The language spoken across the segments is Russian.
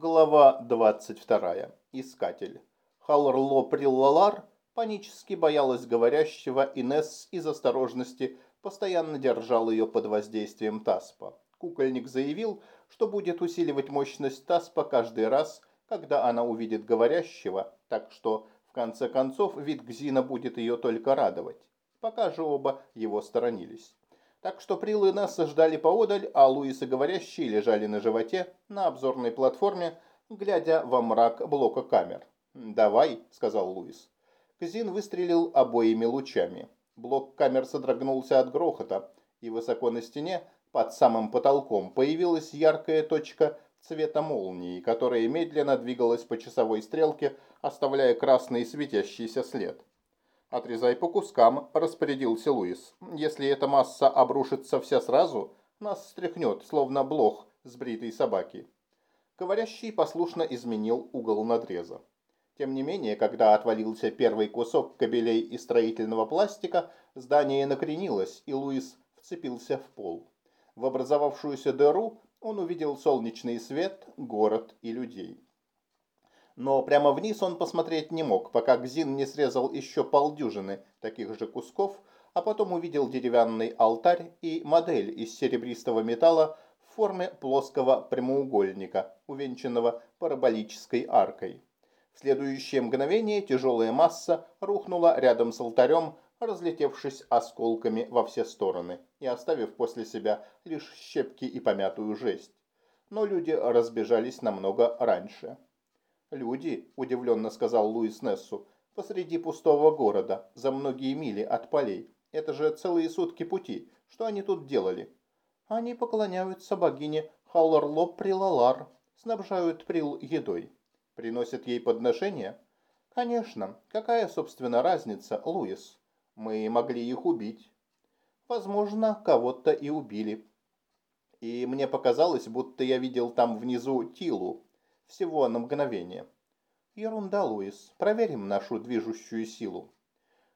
Глава 22. Искатель. Халрло Приллалар панически боялась говорящего, и Несс из осторожности постоянно держал ее под воздействием Таспа. Кукольник заявил, что будет усиливать мощность Таспа каждый раз, когда она увидит говорящего, так что, в конце концов, вид Гзина будет ее только радовать. Пока же оба его сторонились. Так что Прил и Несса ждали поодаль, а Луис и говорящие лежали на животе на обзорной платформе, глядя во мрак блока камер. «Давай», — сказал Луис. Казин выстрелил обоими лучами. Блок камер содрогнулся от грохота, и высоко на стене, под самым потолком, появилась яркая точка цвета молнии, которая медленно двигалась по часовой стрелке, оставляя красный светящийся след. «Отрезай по кускам», – распорядился Луис. «Если эта масса обрушится вся сразу, нас стряхнет, словно блох с бритой собаки». Говорящий послушно изменил угол надреза. Тем не менее, когда отвалился первый кусок кабелей и строительного пластика, здание накренилось, и Луис вцепился в пол. В образовавшуюся дыру он увидел солнечный свет, город и людей но прямо вниз он посмотреть не мог, пока Гзин не срезал еще полдюжины таких же кусков, а потом увидел деревянный алтарь и модель из серебристого металла в форме плоского прямоугольника, увенчанного параболической аркой. В следующее мгновение тяжелая масса рухнула рядом с алтарем, разлетевшись осколками во все стороны и оставив после себя лишь щепки и помятую жесть. Но люди разбежались намного раньше. «Люди», – удивленно сказал Луис Нессу, – «посреди пустого города, за многие мили от полей. Это же целые сутки пути. Что они тут делали?» «Они поклоняются богине Халларлоп Прилалар, снабжают Прил едой. Приносят ей подношения?» «Конечно. Какая, собственно, разница, Луис? Мы могли их убить». «Возможно, кого-то и убили. И мне показалось, будто я видел там внизу Тилу, всего на мгновение. Ерунда, Луис. Проверим нашу движущую силу.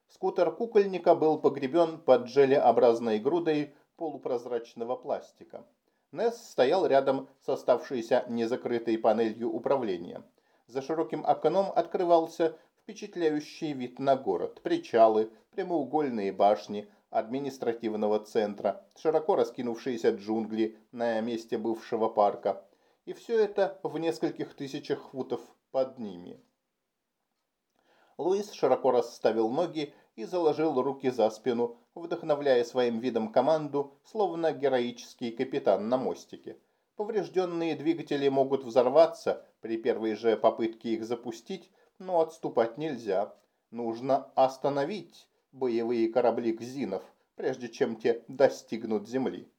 Скутер кукольника был погребен под желеобразной грудой полупрозрачного пластика. Несс стоял рядом с оставшейся незакрытой панелью управления. За широким окном открывался впечатляющий вид на город. Причалы, прямоугольные башни административного центра, широко раскинувшиеся джунгли на месте бывшего парка, и все это в нескольких тысячах футов под ними. Луис широко расставил ноги и заложил руки за спину, вдохновляя своим видом команду, словно героический капитан на мостике. Поврежденные двигатели могут взорваться при первой же попытке их запустить, но отступать нельзя. Нужно остановить боевые корабли Гзинов, прежде чем те достигнут земли.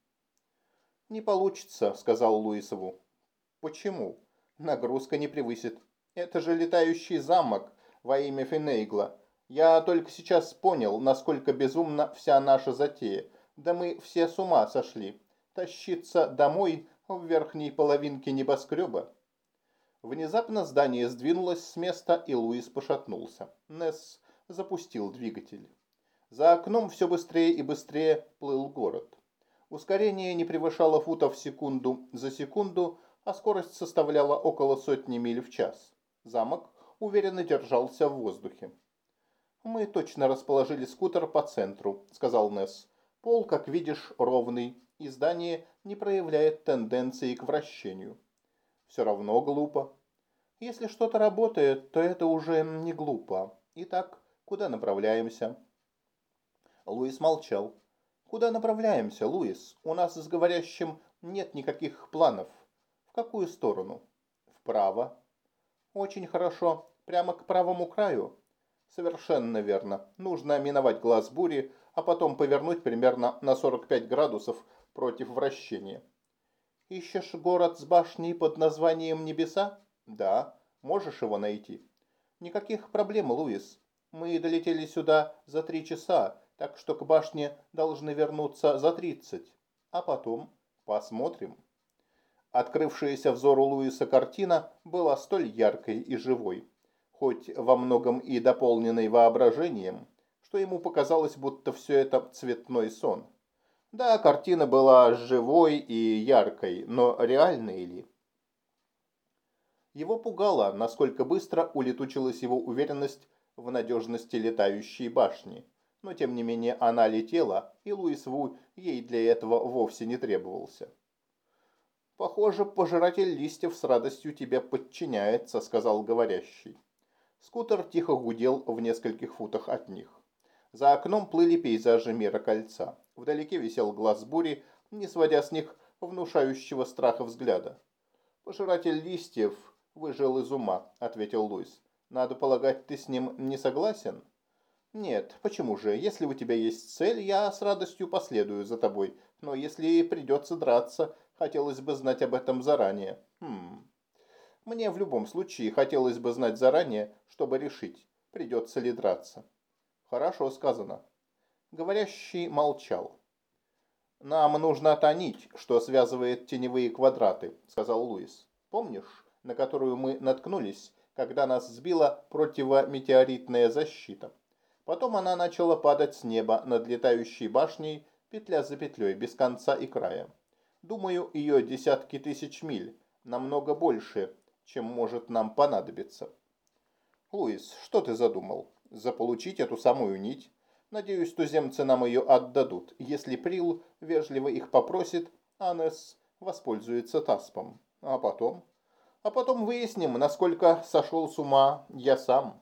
«Не получится», — сказал Луисову. Почему? Нагрузка не превысит. Это же летающий замок во имя Финейгла. Я только сейчас понял, насколько безумна вся наша затея. Да мы все с ума сошли. Тащиться домой в верхней половинке небоскреба. Внезапно здание сдвинулось с места, и Луис пошатнулся. Несс запустил двигатель. За окном все быстрее и быстрее плыл город. Ускорение не превышало футов в секунду за секунду, а скорость составляла около сотни миль в час. Замок уверенно держался в воздухе. «Мы точно расположили скутер по центру», — сказал Несс. «Пол, как видишь, ровный, и здание не проявляет тенденции к вращению». «Все равно глупо». «Если что-то работает, то это уже не глупо. Итак, куда направляемся?» Луис молчал. «Куда направляемся, Луис? У нас с говорящим нет никаких планов какую сторону? Вправо. Очень хорошо. Прямо к правому краю? Совершенно верно. Нужно миновать глаз бури, а потом повернуть примерно на 45 градусов против вращения. Ищешь город с башней под названием Небеса? Да. Можешь его найти? Никаких проблем, Луис. Мы долетели сюда за три часа, так что к башне должны вернуться за тридцать. А потом посмотрим. Открывшаяся взору Луиса картина была столь яркой и живой, хоть во многом и дополненной воображением, что ему показалось, будто все это цветной сон. Да, картина была живой и яркой, но реальной ли? Его пугало, насколько быстро улетучилась его уверенность в надежности летающей башни. Но тем не менее она летела, и Луис Ву ей для этого вовсе не требовался. «Похоже, пожиратель листьев с радостью тебя подчиняется», — сказал говорящий. Скутер тихо гудел в нескольких футах от них. За окном плыли пейзажи мира кольца. Вдалеке висел глаз бури, не сводя с них внушающего страха взгляда. «Пожиратель листьев выжил из ума», — ответил Луис. «Надо полагать, ты с ним не согласен?» «Нет, почему же? Если у тебя есть цель, я с радостью последую за тобой. Но если придется драться, хотелось бы знать об этом заранее». «Хм...» «Мне в любом случае хотелось бы знать заранее, чтобы решить, придется ли драться». «Хорошо сказано». Говорящий молчал. «Нам нужна та нить, что связывает теневые квадраты», — сказал Луис. «Помнишь, на которую мы наткнулись, когда нас сбила противометеоритная защита?» Потом она начала падать с неба над летающей башней, петля за петлей, без конца и края. Думаю, ее десятки тысяч миль, намного больше, чем может нам понадобиться. Луис, что ты задумал? Заполучить эту самую нить? Надеюсь, туземцы нам ее отдадут. Если Прил вежливо их попросит, Анес воспользуется Таспом. А потом? А потом выясним, насколько сошел с ума я сам.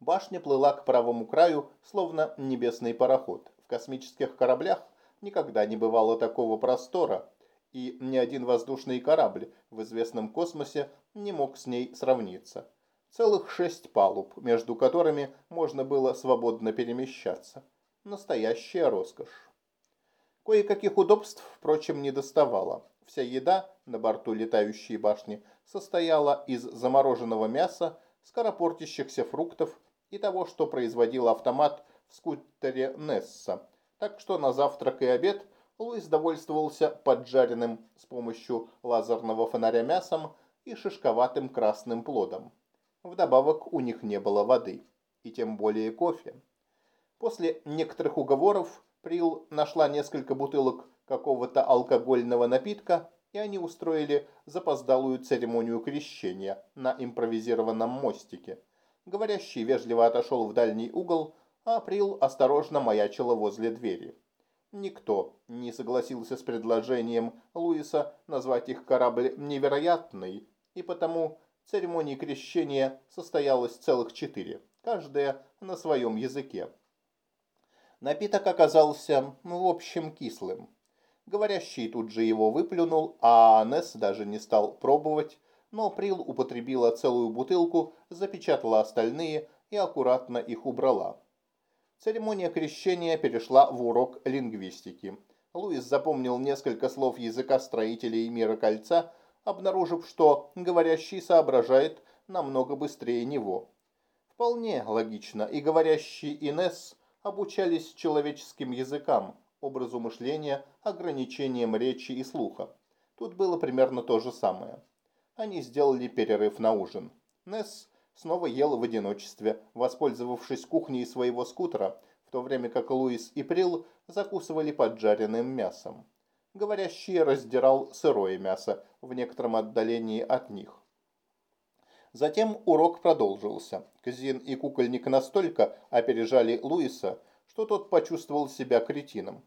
Башня плыла к правому краю, словно небесный пароход. В космических кораблях никогда не бывало такого простора, и ни один воздушный корабль в известном космосе не мог с ней сравниться. Целых шесть палуб, между которыми можно было свободно перемещаться. Настоящая роскошь. Кое-каких удобств, впрочем, не доставало. Вся еда на борту летающей башни состояла из замороженного мяса, скоропортящихся фруктов и того, что производил автомат в скутере Несса. Так что на завтрак и обед Луис довольствовался поджаренным с помощью лазерного фонаря мясом и шишковатым красным плодом. Вдобавок у них не было воды, и тем более кофе. После некоторых уговоров Прил нашла несколько бутылок какого-то алкогольного напитка, и они устроили запоздалую церемонию крещения на импровизированном мостике – Говорящий вежливо отошел в дальний угол, а Април осторожно маячила возле двери. Никто не согласился с предложением Луиса назвать их корабль невероятный, и потому церемонии крещения состоялось целых четыре, каждая на своем языке. Напиток оказался, в общем, кислым. Говорящий тут же его выплюнул, а Анесс даже не стал пробовать, но Прил употребила целую бутылку, запечатала остальные и аккуратно их убрала. Церемония крещения перешла в урок лингвистики. Луис запомнил несколько слов языка строителей мира кольца, обнаружив, что говорящий соображает намного быстрее него. Вполне логично, и говорящий Инес обучались человеческим языкам, образу мышления, ограничениям речи и слуха. Тут было примерно то же самое они сделали перерыв на ужин. Несс снова ел в одиночестве, воспользовавшись кухней своего скутера, в то время как Луис и Прил закусывали поджаренным мясом. Говорящий раздирал сырое мясо в некотором отдалении от них. Затем урок продолжился. Казин и кукольник настолько опережали Луиса, что тот почувствовал себя кретином.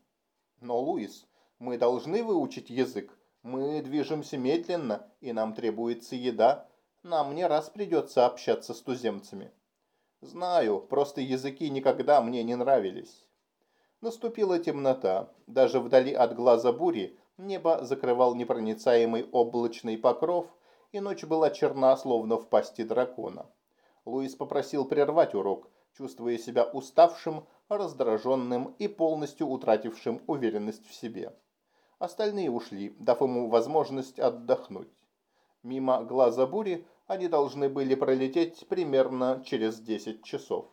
«Но, Луис, мы должны выучить язык», мы движемся медленно, и нам требуется еда. Нам не раз придется общаться с туземцами. Знаю, просто языки никогда мне не нравились. Наступила темнота. Даже вдали от глаза бури небо закрывал непроницаемый облачный покров, и ночь была черна, словно в пасти дракона. Луис попросил прервать урок, чувствуя себя уставшим, раздраженным и полностью утратившим уверенность в себе. Остальные ушли, дав ему возможность отдохнуть. Мимо глаза бури они должны были пролететь примерно через 10 часов.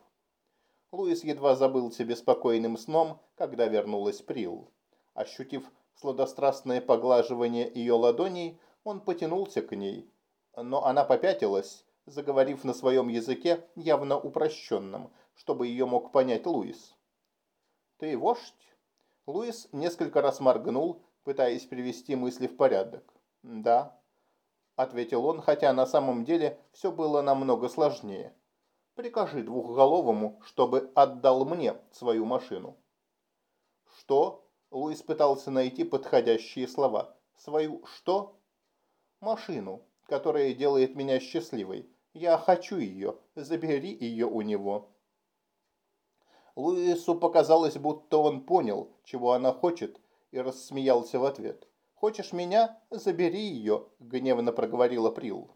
Луис едва забылся беспокойным сном, когда вернулась Прил. Ощутив сладострастное поглаживание ее ладоней, он потянулся к ней, но она попятилась, заговорив на своем языке, явно упрощенном, чтобы ее мог понять Луис. «Ты вождь?» Луис несколько раз моргнул, пытаясь привести мысли в порядок. «Да». ответил он, хотя на самом деле все было намного сложнее. Прикажи двухголовому, чтобы отдал мне свою машину. Что? Луис пытался найти подходящие слова. Свою что? Машину, которая делает меня счастливой. Я хочу ее. Забери ее у него. Луису показалось, будто он понял, чего она хочет, и рассмеялся в ответ. «Хочешь меня? Забери ее», – гневно проговорила Прил.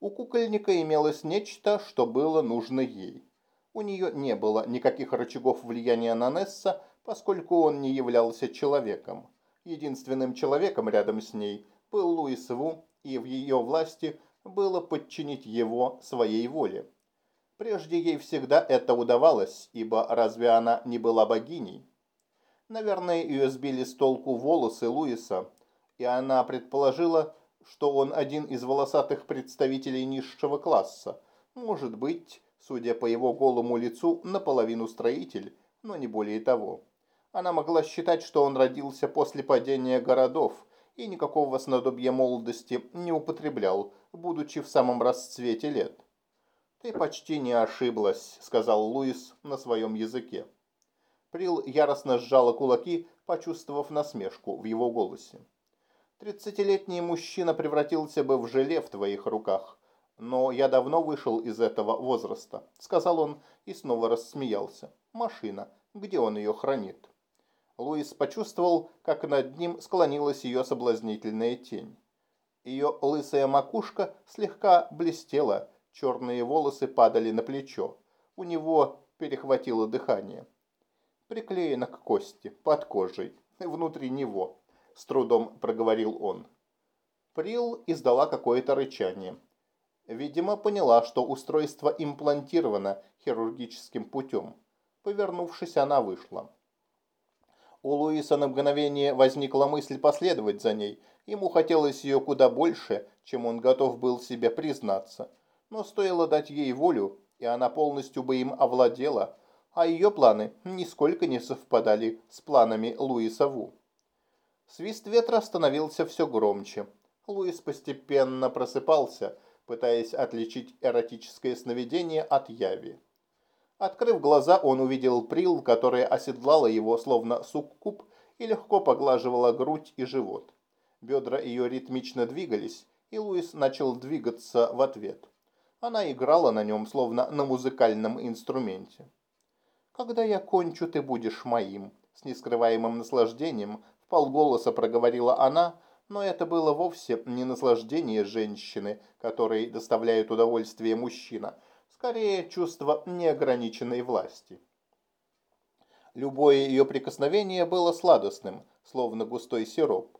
У кукольника имелось нечто, что было нужно ей. У нее не было никаких рычагов влияния на Несса, поскольку он не являлся человеком. Единственным человеком рядом с ней был Луис Ву, и в ее власти было подчинить его своей воле. Прежде ей всегда это удавалось, ибо разве она не была богиней? Наверное, ее сбили с толку волосы Луиса, и она предположила, что он один из волосатых представителей низшего класса. Может быть, судя по его голому лицу, наполовину строитель, но не более того. Она могла считать, что он родился после падения городов и никакого снадобья молодости не употреблял, будучи в самом расцвете лет. «Ты почти не ошиблась», — сказал Луис на своем языке. Прил яростно сжала кулаки, почувствовав насмешку в его голосе. Тридцатилетний мужчина превратился бы в желе в твоих руках. Но я давно вышел из этого возраста, сказал он и снова рассмеялся. Машина, где он ее хранит? Луис почувствовал, как над ним склонилась ее соблазнительная тень. Ее лысая макушка слегка блестела, черные волосы падали на плечо. У него перехватило дыхание. Приклеено к кости, под кожей, внутри него с трудом проговорил он. Прил издала какое-то рычание. Видимо, поняла, что устройство имплантировано хирургическим путем. Повернувшись, она вышла. У Луиса на мгновение возникла мысль последовать за ней. Ему хотелось ее куда больше, чем он готов был себе признаться. Но стоило дать ей волю, и она полностью бы им овладела, а ее планы нисколько не совпадали с планами Луиса Ву. Свист ветра становился все громче. Луис постепенно просыпался, пытаясь отличить эротическое сновидение от яви. Открыв глаза, он увидел Прил, которая оседлала его, словно суккуб, и легко поглаживала грудь и живот. Бедра ее ритмично двигались, и Луис начал двигаться в ответ. Она играла на нем, словно на музыкальном инструменте. «Когда я кончу, ты будешь моим», с нескрываемым наслаждением полголоса проговорила она, но это было вовсе не наслаждение женщины, которой доставляет удовольствие мужчина, скорее чувство неограниченной власти. Любое ее прикосновение было сладостным, словно густой сироп.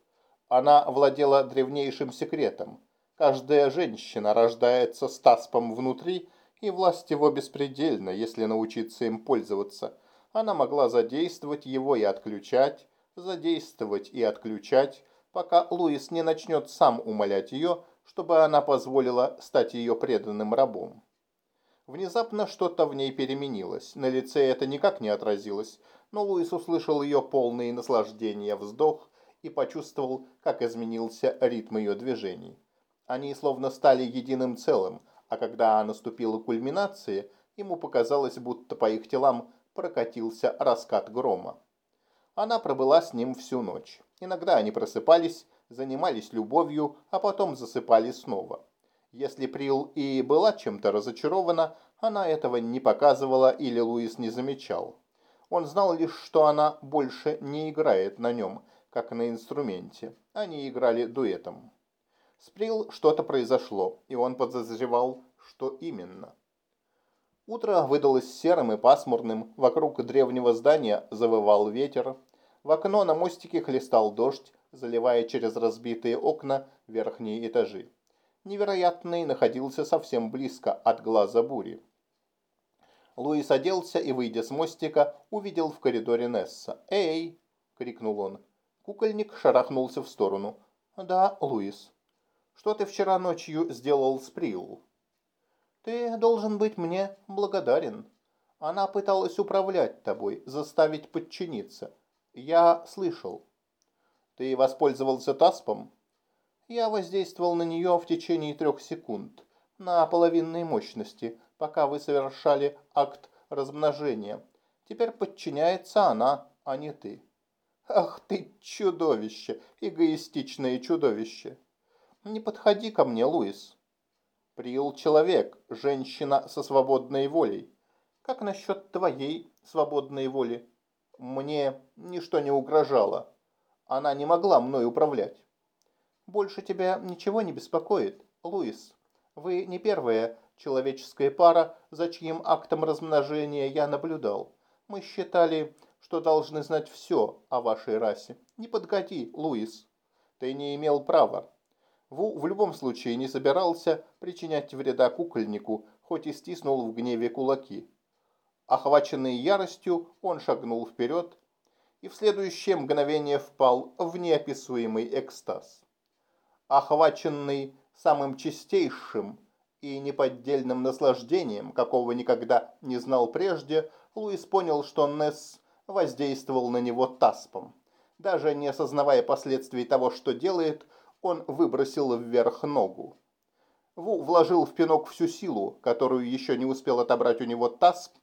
Она владела древнейшим секретом. Каждая женщина рождается с таспом внутри, и власть его беспредельна, если научиться им пользоваться. Она могла задействовать его и отключать, задействовать и отключать, пока Луис не начнет сам умолять ее, чтобы она позволила стать ее преданным рабом. Внезапно что-то в ней переменилось. На лице это никак не отразилось, но Луис услышал ее полные наслаждения вздох и почувствовал, как изменился ритм ее движений. Они словно стали единым целым, а когда наступила кульминация, ему показалось, будто по их телам прокатился раскат грома. Она пробыла с ним всю ночь. Иногда они просыпались, занимались любовью, а потом засыпали снова. Если Прил и была чем-то разочарована, она этого не показывала или Луис не замечал. Он знал лишь, что она больше не играет на нем, как на инструменте. Они играли дуэтом. С что-то произошло, и он подозревал, что именно. Утро выдалось серым и пасмурным, вокруг древнего здания завывал ветер, в окно на мостике хлестал дождь, заливая через разбитые окна верхние этажи. Невероятный находился совсем близко от глаза бури. Луис оделся и, выйдя с мостика, увидел в коридоре Несса. «Эй!» – крикнул он. Кукольник шарахнулся в сторону. «Да, Луис. Что ты вчера ночью сделал с Прил?» «Ты должен быть мне благодарен. Она пыталась управлять тобой, заставить подчиниться. Я слышал. Ты воспользовался Таспом? Я воздействовал на нее в течение трех секунд, на половинной мощности, пока вы совершали акт размножения. Теперь подчиняется она, а не ты. Ах ты чудовище, эгоистичное чудовище. Не подходи ко мне, Луис. Приил человек, женщина со свободной волей. Как насчет твоей свободной воли? Мне ничто не угрожало. Она не могла мной управлять. Больше тебя ничего не беспокоит, Луис. Вы не первая человеческая пара, за чьим актом размножения я наблюдал. Мы считали, что должны знать все о вашей расе. Не подгоди, Луис. Ты не имел права. Ву в любом случае не собирался причинять вреда кукольнику, хоть и стиснул в гневе кулаки. Охваченный яростью, он шагнул вперед и в следующее мгновение впал в неописуемый экстаз охваченный самым чистейшим и неподдельным наслаждением, какого никогда не знал прежде, Луис понял, что Несс воздействовал на него таспом. Даже не осознавая последствий того, что делает, он выбросил вверх ногу. Ву вложил в пинок всю силу, которую еще не успел отобрать у него тасп,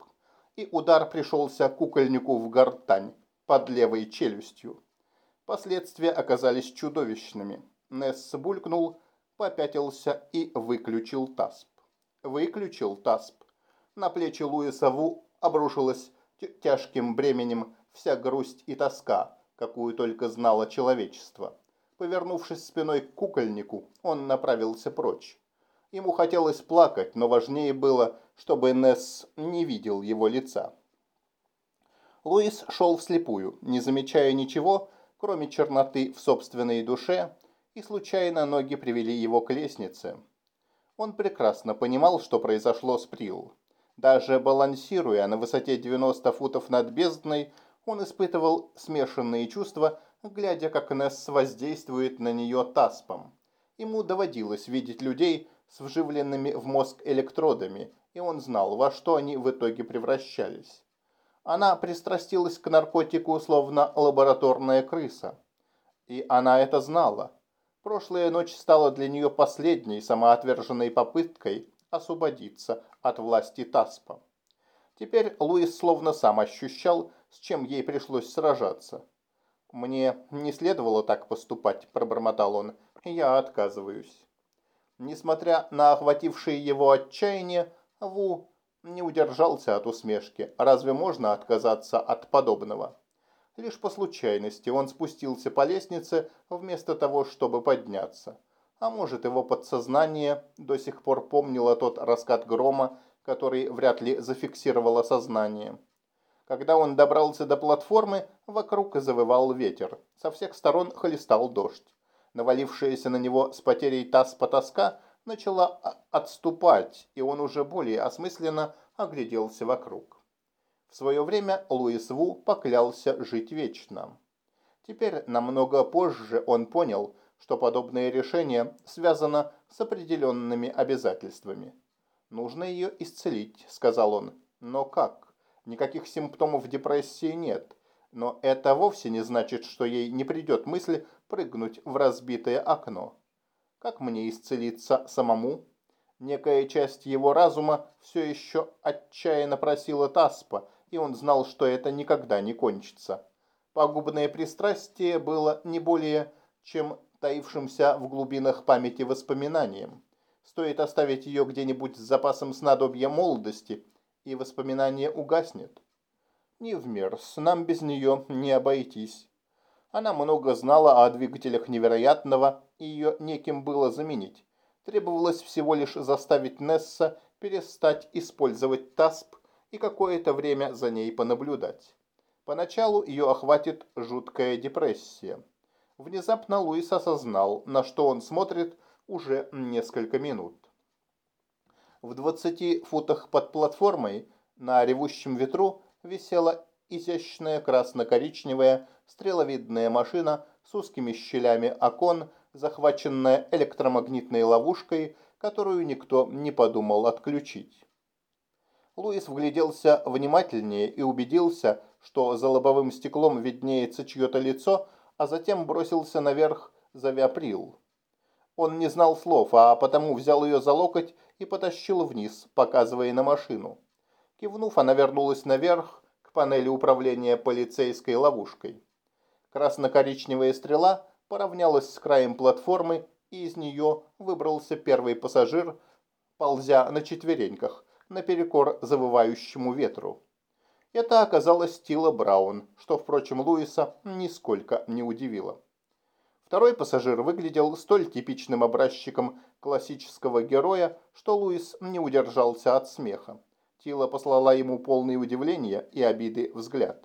и удар пришелся кукольнику в гортань под левой челюстью. Последствия оказались чудовищными. Несс булькнул, попятился и выключил тасп. Выключил тасп. На плечи Луиса Ву обрушилась тяжким бременем вся грусть и тоска, какую только знало человечество. Повернувшись спиной к кукольнику, он направился прочь. Ему хотелось плакать, но важнее было, чтобы Несс не видел его лица. Луис шел вслепую, не замечая ничего, кроме черноты в собственной душе и случайно ноги привели его к лестнице. Он прекрасно понимал, что произошло с Прил. Даже балансируя на высоте 90 футов над бездной, он испытывал смешанные чувства, глядя, как Несс воздействует на нее таспом. Ему доводилось видеть людей с вживленными в мозг электродами, и он знал, во что они в итоге превращались. Она пристрастилась к наркотику, словно лабораторная крыса. И она это знала. Прошлая ночь стала для нее последней самоотверженной попыткой освободиться от власти Таспа. Теперь Луис словно сам ощущал, с чем ей пришлось сражаться. «Мне не следовало так поступать», – пробормотал он. «Я отказываюсь». Несмотря на охватившее его отчаяние, Ву не удержался от усмешки. Разве можно отказаться от подобного? Лишь по случайности он спустился по лестнице вместо того, чтобы подняться. А может, его подсознание до сих пор помнило тот раскат грома, который вряд ли зафиксировало сознание. Когда он добрался до платформы, вокруг завывал ветер. Со всех сторон хлестал дождь. Навалившаяся на него с потерей таз потаска начала отступать, и он уже более осмысленно огляделся вокруг. В свое время Луис Ву поклялся жить вечно. Теперь, намного позже, он понял, что подобное решение связано с определенными обязательствами. «Нужно ее исцелить», — сказал он. «Но как? Никаких симптомов депрессии нет. Но это вовсе не значит, что ей не придет мысль прыгнуть в разбитое окно. Как мне исцелиться самому?» Некая часть его разума все еще отчаянно просила Таспа, и он знал, что это никогда не кончится. Пагубное пристрастие было не более, чем таившимся в глубинах памяти воспоминанием. Стоит оставить ее где-нибудь с запасом снадобья молодости, и воспоминание угаснет. Не в мерз, нам без нее не обойтись. Она много знала о двигателях невероятного, и ее неким было заменить. Требовалось всего лишь заставить Несса перестать использовать ТАСП и какое-то время за ней понаблюдать. Поначалу ее охватит жуткая депрессия. Внезапно Луис осознал, на что он смотрит уже несколько минут. В 20 футах под платформой на ревущем ветру висела изящная красно-коричневая стреловидная машина с узкими щелями окон, захваченная электромагнитной ловушкой, которую никто не подумал отключить. Луис вгляделся внимательнее и убедился, что за лобовым стеклом виднеется чье-то лицо, а затем бросился наверх, зовя Прил. Он не знал слов, а потому взял ее за локоть и потащил вниз, показывая на машину. Кивнув, она вернулась наверх к панели управления полицейской ловушкой. Красно-коричневая стрела поравнялась с краем платформы, и из нее выбрался первый пассажир, ползя на четвереньках, наперекор завывающему ветру. Это оказалась Тила Браун, что, впрочем, Луиса нисколько не удивило. Второй пассажир выглядел столь типичным образчиком классического героя, что Луис не удержался от смеха. Тила послала ему полное удивление и обиды взгляд.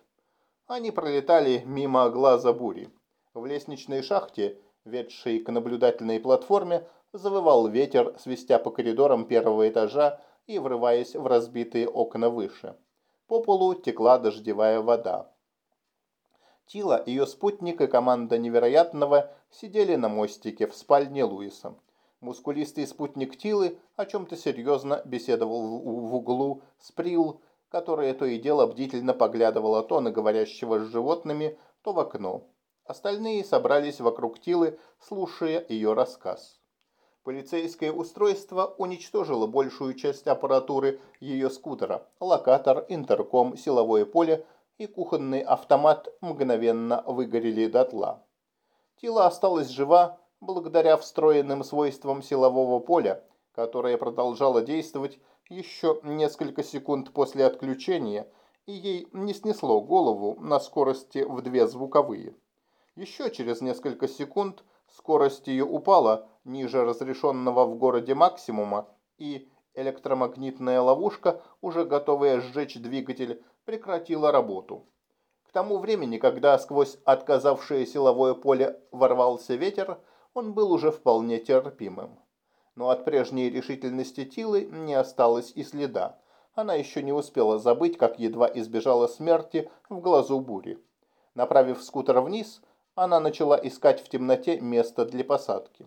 Они пролетали мимо глаза бури. В лестничной шахте, ведшей к наблюдательной платформе, завывал ветер, свистя по коридорам первого этажа и врываясь в разбитые окна выше. По полу текла дождевая вода. Тила, ее спутник и команда невероятного сидели на мостике в спальне Луиса. Мускулистый спутник Тилы о чем-то серьезно беседовал в углу с Прил, которая то и дело бдительно поглядывала то на говорящего с животными, то в окно. Остальные собрались вокруг Тилы, слушая ее рассказ. Полицейское устройство уничтожило большую часть аппаратуры ее скутера. Локатор, интерком, силовое поле и кухонный автомат мгновенно выгорели дотла. Тила осталась жива благодаря встроенным свойствам силового поля, которое продолжало действовать еще несколько секунд после отключения, и ей не снесло голову на скорости в две звуковые. Еще через несколько секунд скорость ее упала ниже разрешенного в городе максимума, и электромагнитная ловушка, уже готовая сжечь двигатель, прекратила работу. К тому времени, когда сквозь отказавшее силовое поле ворвался ветер, он был уже вполне терпимым. Но от прежней решительности Тилы не осталось и следа. Она еще не успела забыть, как едва избежала смерти в глазу бури. Направив скутер вниз, она начала искать в темноте место для посадки.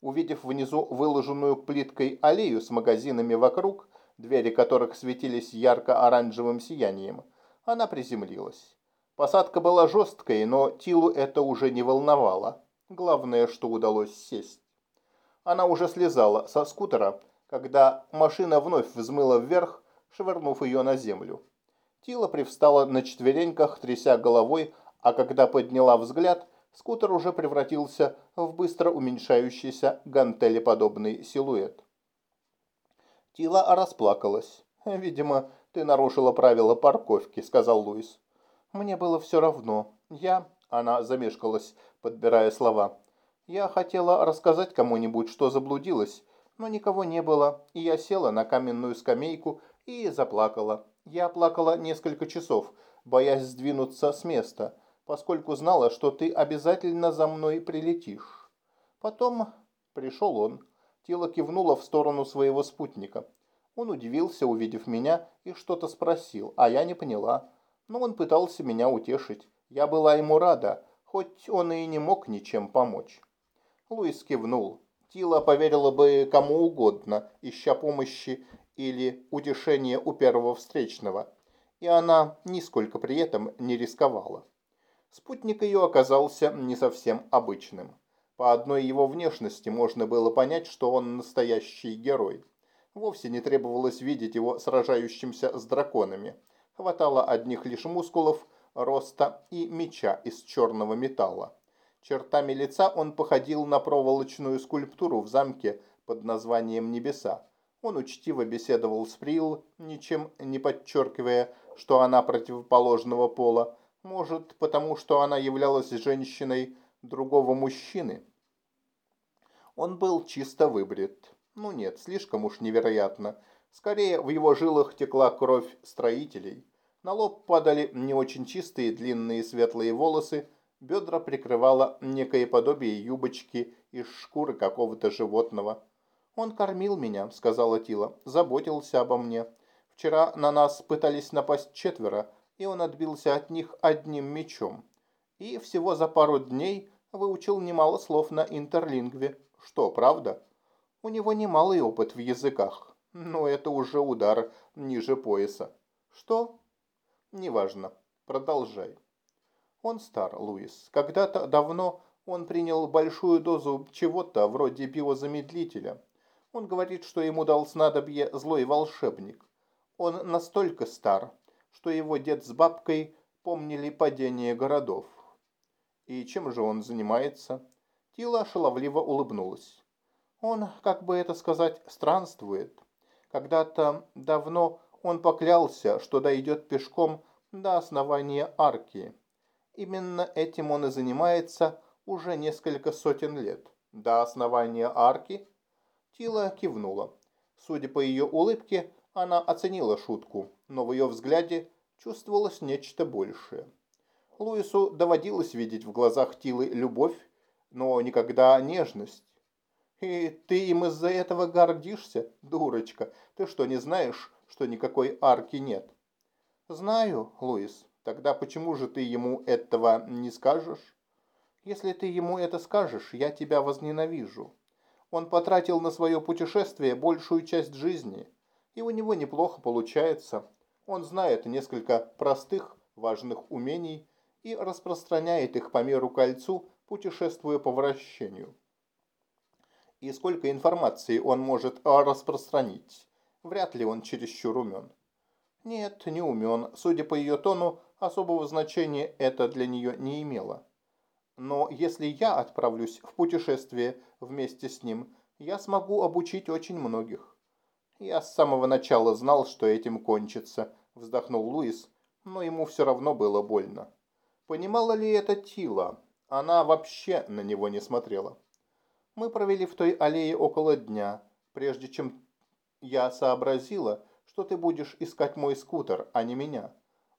Увидев внизу выложенную плиткой аллею с магазинами вокруг, двери которых светились ярко-оранжевым сиянием, она приземлилась. Посадка была жесткой, но Тилу это уже не волновало. Главное, что удалось сесть. Она уже слезала со скутера, когда машина вновь взмыла вверх, швырнув ее на землю. Тила привстала на четвереньках, тряся головой, а когда подняла взгляд, скутер уже превратился в быстро уменьшающийся гантелеподобный силуэт. Тила расплакалась. «Видимо, ты нарушила правила парковки», — сказал Луис. «Мне было все равно. Я...» — она замешкалась, подбирая слова. «Я хотела рассказать кому-нибудь, что заблудилась, но никого не было, и я села на каменную скамейку и заплакала. Я плакала несколько часов, боясь сдвинуться с места, поскольку знала, что ты обязательно за мной прилетишь. Потом пришел он. Тело кивнуло в сторону своего спутника. Он удивился, увидев меня, и что-то спросил, а я не поняла. Но он пытался меня утешить. Я была ему рада, хоть он и не мог ничем помочь. Луис кивнул. Тила поверила бы кому угодно, ища помощи или утешения у первого встречного. И она нисколько при этом не рисковала. Спутник ее оказался не совсем обычным. По одной его внешности можно было понять, что он настоящий герой. Вовсе не требовалось видеть его сражающимся с драконами. Хватало одних лишь мускулов, роста и меча из черного металла. Чертами лица он походил на проволочную скульптуру в замке под названием «Небеса». Он учтиво беседовал с Прил, ничем не подчеркивая, что она противоположного пола, может, потому что она являлась женщиной другого мужчины? Он был чисто выбрит. Ну нет, слишком уж невероятно. Скорее, в его жилах текла кровь строителей. На лоб падали не очень чистые длинные светлые волосы, бедра прикрывало некое подобие юбочки из шкуры какого-то животного. «Он кормил меня», — сказала Тила, — «заботился обо мне. Вчера на нас пытались напасть четверо, и он отбился от них одним мечом. И всего за пару дней выучил немало слов на интерлингве. Что, правда? У него немалый опыт в языках. Но это уже удар ниже пояса. Что? Неважно. Продолжай. Он стар, Луис. Когда-то давно Он принял большую дозу чего-то вроде биозамедлителя. Он говорит, что ему дал снадобье злой волшебник. Он настолько стар, что его дед с бабкой помнили падение городов. И чем же он занимается? Тила шаловливо улыбнулась. Он, как бы это сказать, странствует. Когда-то давно он поклялся, что дойдет пешком до основания арки. Именно этим он и занимается уже несколько сотен лет. До основания арки? Тила кивнула. Судя по ее улыбке, она оценила шутку, но в ее взгляде чувствовалось нечто большее. Луису доводилось видеть в глазах Тилы любовь, но никогда нежность. И ты им из-за этого гордишься, дурочка? Ты что, не знаешь, что никакой арки нет? Знаю, Луис. Тогда почему же ты ему этого не скажешь? Если ты ему это скажешь, я тебя возненавижу. Он потратил на свое путешествие большую часть жизни, и у него неплохо получается. Он знает несколько простых, важных умений и распространяет их по миру кольцу, путешествуя по вращению и сколько информации он может распространить. Вряд ли он чересчур умен. Нет, не умен. Судя по ее тону, особого значения это для нее не имело. Но если я отправлюсь в путешествие вместе с ним, я смогу обучить очень многих. Я с самого начала знал, что этим кончится, вздохнул Луис, но ему все равно было больно. Понимала ли это Тила? Она вообще на него не смотрела. Мы провели в той аллее около дня, прежде чем я сообразила, что ты будешь искать мой скутер, а не меня.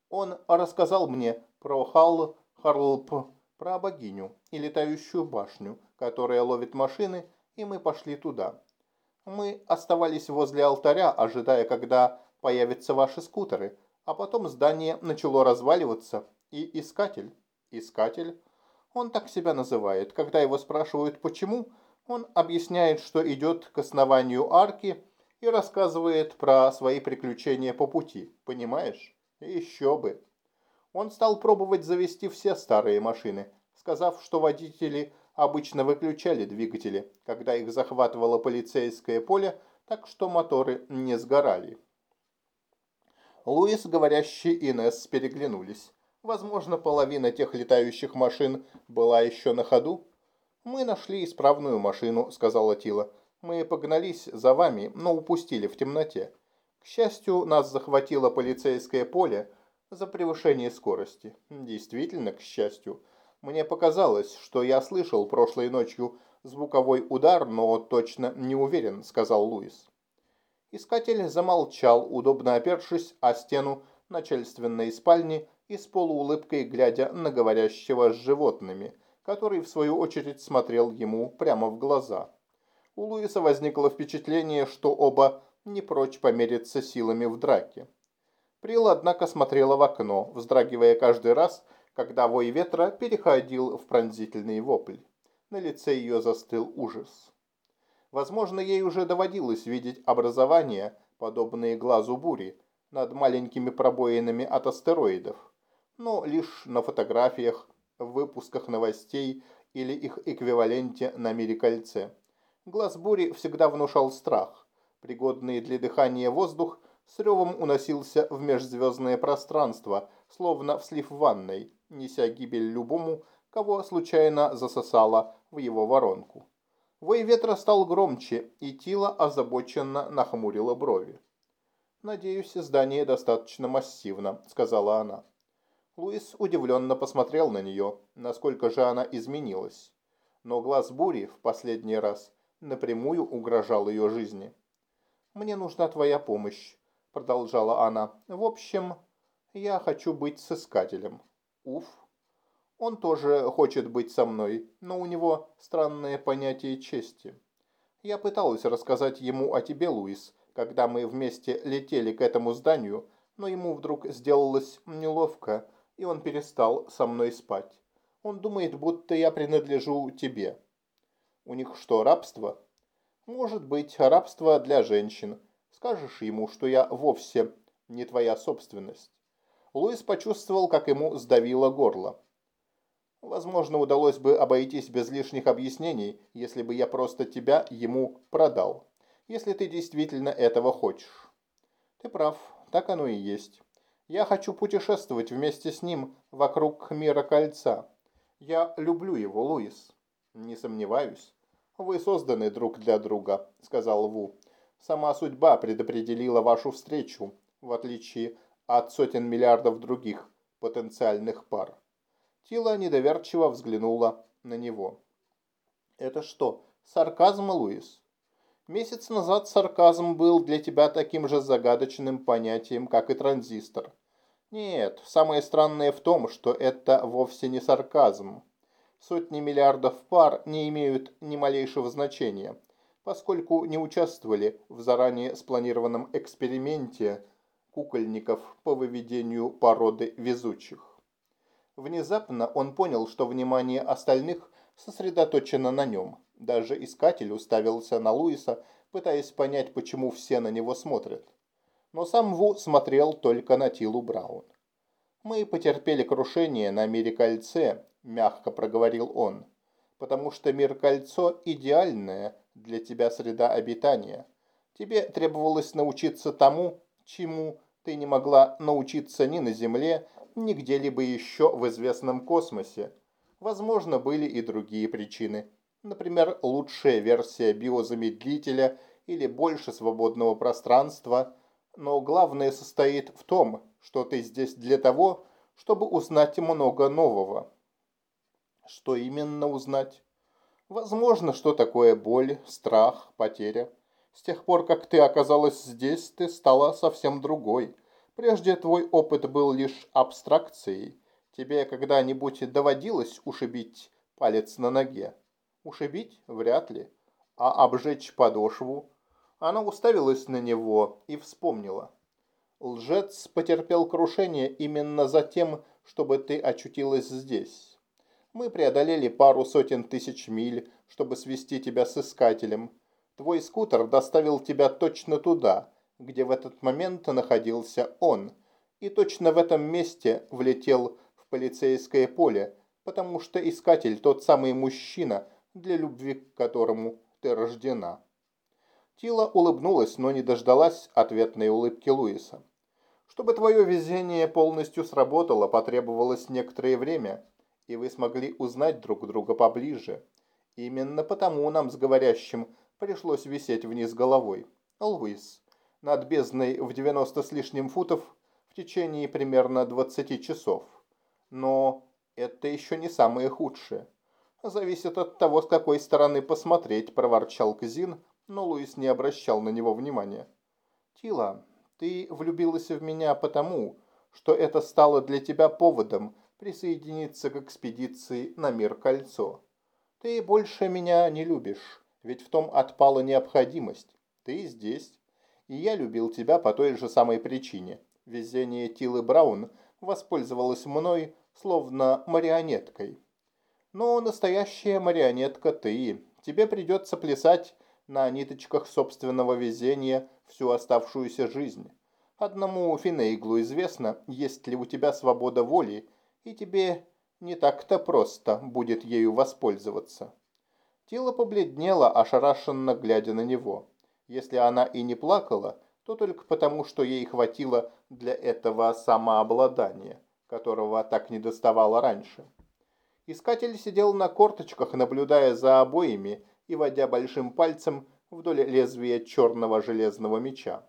Он рассказал мне про Хал Харлп, про богиню и летающую башню, которая ловит машины, и мы пошли туда. Мы оставались возле алтаря, ожидая, когда появятся ваши скутеры, а потом здание начало разваливаться, и искатель, искатель, он так себя называет, когда его спрашивают почему, он объясняет, что идет к основанию арки и рассказывает про свои приключения по пути, понимаешь? Еще бы. Он стал пробовать завести все старые машины, сказав, что водители обычно выключали двигатели, когда их захватывало полицейское поле, так что моторы не сгорали. Луис, говорящий и Несс переглянулись. Возможно, половина тех летающих машин была еще на ходу. «Мы нашли исправную машину», — сказала Тила. «Мы погнались за вами, но упустили в темноте. К счастью, нас захватило полицейское поле за превышение скорости. Действительно, к счастью. Мне показалось, что я слышал прошлой ночью звуковой удар, но точно не уверен», — сказал Луис. Искатель замолчал, удобно опершись о стену начальственной спальни и с полуулыбкой глядя на говорящего с животными — который в свою очередь смотрел ему прямо в глаза. У Луиса возникло впечатление, что оба не прочь помериться силами в драке. Прил, однако, смотрела в окно, вздрагивая каждый раз, когда вой ветра переходил в пронзительный вопль. На лице ее застыл ужас. Возможно, ей уже доводилось видеть образования, подобные глазу бури, над маленькими пробоинами от астероидов, но лишь на фотографиях в выпусках новостей или их эквиваленте на мире кольце. Глаз бури всегда внушал страх. Пригодный для дыхания воздух с ревом уносился в межзвездное пространство, словно в слив ванной, неся гибель любому, кого случайно засосало в его воронку. Вой ветра стал громче, и Тила озабоченно нахмурила брови. «Надеюсь, здание достаточно массивно», — сказала она. Луис удивленно посмотрел на нее, насколько же она изменилась. Но глаз бури в последний раз напрямую угрожал ее жизни. «Мне нужна твоя помощь», — продолжала она. «В общем, я хочу быть с искателем». «Уф». Он тоже хочет быть со мной, но у него странное понятие чести. Я пыталась рассказать ему о тебе, Луис, когда мы вместе летели к этому зданию, но ему вдруг сделалось неловко, и он перестал со мной спать. Он думает, будто я принадлежу тебе. У них что, рабство? Может быть, рабство для женщин. Скажешь ему, что я вовсе не твоя собственность. Луис почувствовал, как ему сдавило горло. Возможно, удалось бы обойтись без лишних объяснений, если бы я просто тебя ему продал. Если ты действительно этого хочешь. Ты прав, так оно и есть. Я хочу путешествовать вместе с ним вокруг мира кольца. Я люблю его, Луис. Не сомневаюсь. Вы созданы друг для друга, сказал Ву. Сама судьба предопределила вашу встречу, в отличие от сотен миллиардов других потенциальных пар. Тила недоверчиво взглянула на него. «Это что, сарказм, Луис?» «Месяц назад сарказм был для тебя таким же загадочным понятием, как и транзистор. Нет, самое странное в том, что это вовсе не сарказм. Сотни миллиардов пар не имеют ни малейшего значения, поскольку не участвовали в заранее спланированном эксперименте кукольников по выведению породы везучих. Внезапно он понял, что внимание остальных сосредоточено на нем. Даже искатель уставился на Луиса, пытаясь понять, почему все на него смотрят. Но сам Ву смотрел только на Тилу Браун. «Мы потерпели крушение на мире кольце», – мягко проговорил он, «потому что мир кольцо – идеальная для тебя среда обитания. Тебе требовалось научиться тому, чему ты не могла научиться ни на Земле, ни где-либо еще в известном космосе. Возможно, были и другие причины. Например, лучшая версия биозамедлителя или больше свободного пространства. Но главное состоит в том, что ты здесь для того, чтобы узнать много нового. Что именно узнать? Возможно, что такое боль, страх, потеря. С тех пор, как ты оказалась здесь, ты стала совсем другой. Прежде твой опыт был лишь абстракцией. Тебе когда-нибудь доводилось ушибить палец на ноге? Ушибить? Вряд ли. А обжечь подошву? Она уставилась на него и вспомнила. Лжец потерпел крушение именно за тем, чтобы ты очутилась здесь. Мы преодолели пару сотен тысяч миль, чтобы свести тебя с искателем. Твой скутер доставил тебя точно туда, где в этот момент находился он, и точно в этом месте влетел в полицейское поле, потому что искатель тот самый мужчина, для любви к которому ты рождена. Тила улыбнулась, но не дождалась ответной улыбки Луиса. Чтобы твое везение полностью сработало, потребовалось некоторое время, и вы смогли узнать друг друга поближе. Именно потому нам с говорящим пришлось висеть вниз головой. Луис, над бездной в 90 с лишним футов в течение примерно 20 часов. Но это еще не самое худшее. Зависит от того, с какой стороны посмотреть, проворчал Казин, но Луис не обращал на него внимания. Тила, ты влюбилась в меня потому, что это стало для тебя поводом присоединиться к экспедиции на мир кольцо. Ты больше меня не любишь, ведь в том отпала необходимость. Ты здесь, и я любил тебя по той же самой причине. Везение Тилы Браун воспользовалась мной, словно марионеткой. Но настоящая марионетка ты. Тебе придется плясать на ниточках собственного везения всю оставшуюся жизнь. Одному Финейглу известно, есть ли у тебя свобода воли, и тебе не так-то просто будет ею воспользоваться. Тила побледнела, ошарашенно глядя на него. Если она и не плакала, то только потому, что ей хватило для этого самообладания, которого так не доставало раньше. Искатель сидел на корточках, наблюдая за обоими и водя большим пальцем вдоль лезвия черного железного меча.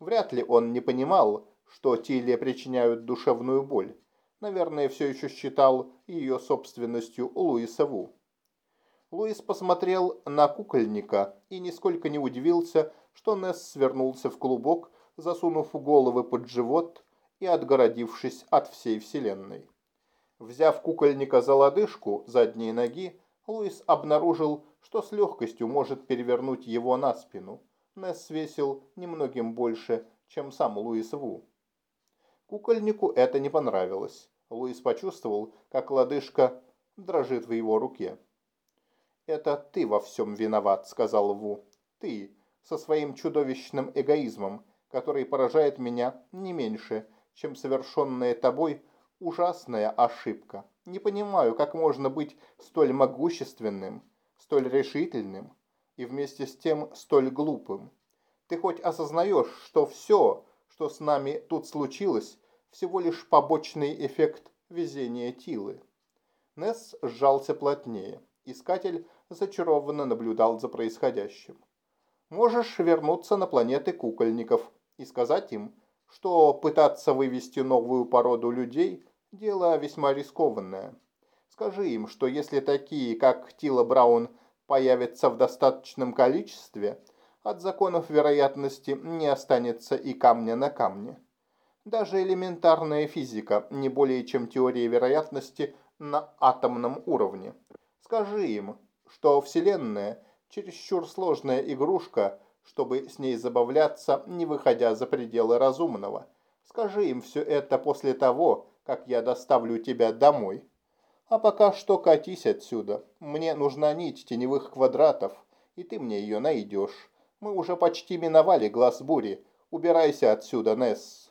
Вряд ли он не понимал, что Тиле причиняют душевную боль. Наверное, все еще считал ее собственностью Луиса Ву. Луис посмотрел на кукольника и нисколько не удивился, что Несс свернулся в клубок, засунув головы под живот и отгородившись от всей вселенной. Взяв кукольника за лодыжку задней ноги, Луис обнаружил, что с легкостью может перевернуть его на спину. Несс весил немногим больше, чем сам Луис Ву. Кукольнику это не понравилось. Луис почувствовал, как лодыжка дрожит в его руке. «Это ты во всем виноват», — сказал Ву. «Ты, со своим чудовищным эгоизмом, который поражает меня не меньше, чем совершенная тобой ужасная ошибка. Не понимаю, как можно быть столь могущественным, столь решительным и вместе с тем столь глупым. Ты хоть осознаешь, что все, что с нами тут случилось, всего лишь побочный эффект везения Тилы?» Несс сжался плотнее. Искатель зачарованно наблюдал за происходящим. «Можешь вернуться на планеты кукольников и сказать им, что пытаться вывести новую породу людей – дело весьма рискованное. Скажи им, что если такие, как Тила Браун, появятся в достаточном количестве, от законов вероятности не останется и камня на камне. Даже элементарная физика не более чем теория вероятности на атомном уровне. Скажи им, что Вселенная – чересчур сложная игрушка, чтобы с ней забавляться, не выходя за пределы разумного. Скажи им все это после того, как я доставлю тебя домой. А пока что катись отсюда. Мне нужна нить теневых квадратов, и ты мне ее найдешь. Мы уже почти миновали глаз бури. Убирайся отсюда, Несс.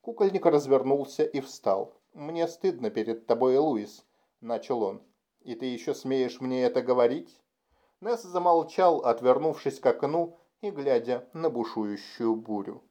Кукольник развернулся и встал. «Мне стыдно перед тобой, Луис», — начал он. «И ты еще смеешь мне это говорить?» Несс замолчал, отвернувшись к окну и глядя на бушующую бурю.